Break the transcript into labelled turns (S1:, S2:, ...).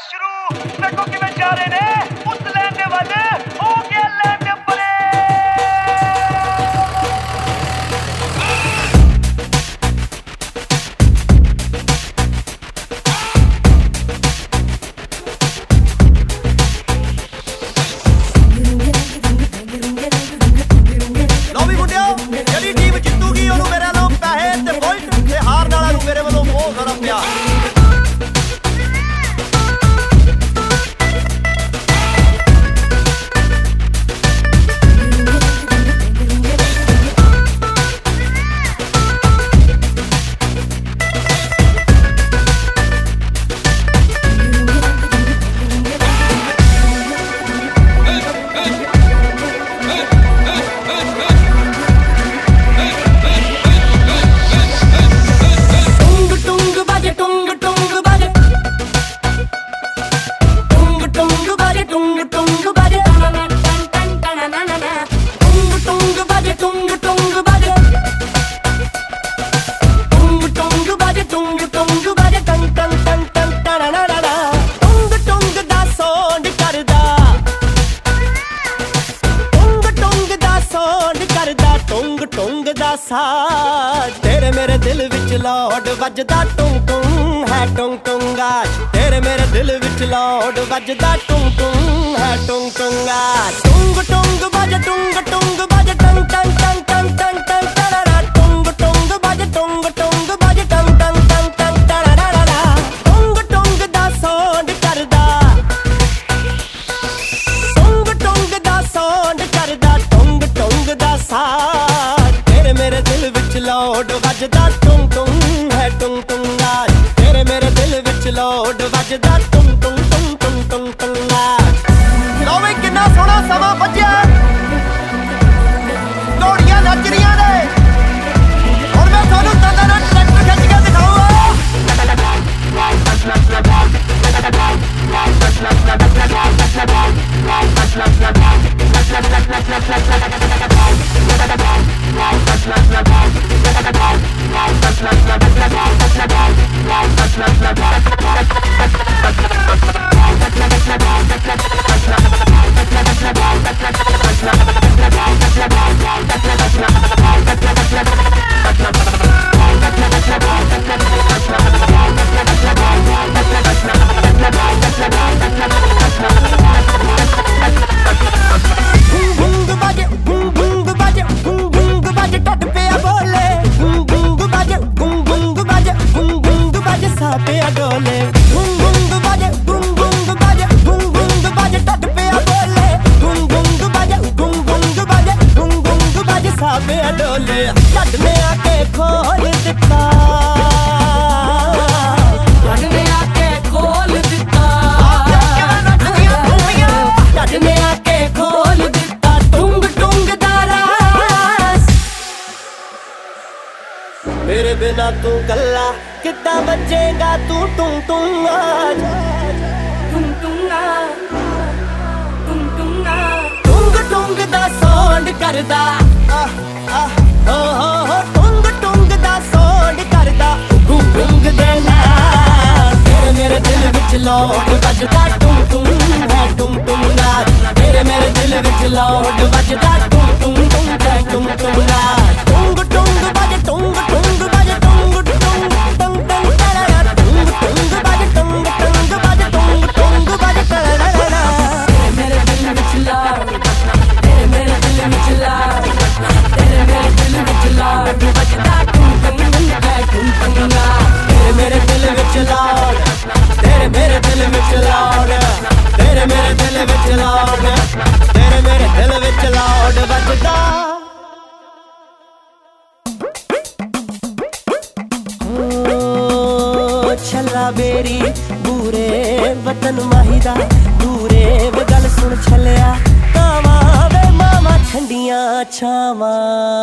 S1: ਸ਼ੁਰੂ। ਦੇਖੋ ਕਿਵੇਂ ਜਾ ਰਹੇ ਨੇ। ਉਸ ਲੈਣ ਦੇ ਵੱਲ।
S2: ਵੱਜਦਾ ਟੁੰਗ ਟੁੰਗ ਹੈ ਟੁੰਗ ਤੇਰੇ ਮੇਰੇ ਦਿਲ ਵਿੱਚ ਲੋਡ ਵੱਜਦਾ ਟੁੰਗ ਟੁੰਗ ਹੈ ਟੁੰਗ ਟੁੰਗਾ
S3: ਟੁੰਗ ਟੁੰਗ ਬਾਜੇ ਟੁੰਗ ਟੁੰਗ ਬਾਜੇ ਟਨ ਟਨ ਟਨ ਟਨ ਟਨ ਟਨ ਟਰਾਰਾ ਟੁੰਗ ਟੁੰਗ ਬਾਜੇ ਟੁੰਗ ਟੁੰਗ ਬਾਜੇ ਟਨ ਟਨ ਟਨ ਟਨ ਟਰਾਰਾ ਟੁੰਗ ਟੁੰਗ ਦਾ ਸੌਂਡ ਕਰਦਾ ਟੁੰਗ ਟੁੰਗ ਦਾ ਸੌਂਡ ਕਰਦਾ ਟੁੰਗ ਟੁੰਗ ਦਾ ਸਾਜ਼
S2: ਤੇਰੇ ਮੇਰੇ ਦਿਲ ਵਿੱਚ ਲੋਡ ਵੱਜਦਾ ਟੁੰਗ ਟੁੰਗ
S3: ਗੁੰਗ
S2: ਮੇਰੇ ਬਿਨਾ ਤੂੰ ਕੱਲਾ ਕਿੱਦਾਂ ਬਚੇਗਾ ਤੂੰ? ਟੁੰਗ ਟੁੰਗ ਆਜ
S3: ਟੁੰਗ ਟੁੰਗਾ ਟੁੰਗ ਟੁੰਗਾ ਟੁੰਗ ਟੁੰਗ ਦਾ ਸੌਂਡ ਕਰਦਾ। ਓ ਹੋ ਹੋ। ਟੁੰਗ ਟੁੰਗ ਦਾ ਸੌਂਡ ਕਰਦਾ। ਗੁੰਗ ਗੁੰਗ ਦੇ ਨਾਲ। ਮੇਰੇ ਦਿਲ ਵਿੱਚ ਲੋਡ ਵੱਜਦਾ। ਟੁੰਗ ਟੁੰਗ ਹੈ ਟੁੰਗ ਟੁੰਗਾ ਤੇਰੇ ਮੇਰੇ ਦਿਲ ਵਿੱਚ ਲੋਡ ਵੱਜਦਾ। ਹੈ ਟੁੰਗ ਟੁੰਗ ਟੁੰਗ
S2: ਛੱਲਾ ਬੇਰੀ ਪੂਰੇ ਵਤਨ ਮਾਹੀ ਦਾ ਦੂਰੇ ਵੇ ਗੱਲ ਸੁਣ ਛੱਲਿਆ। ਕਾਵਾਂ ਵੇ ਮਾਮਾ ਠੰਡੀਆਂ ਛਾਵਾਂ।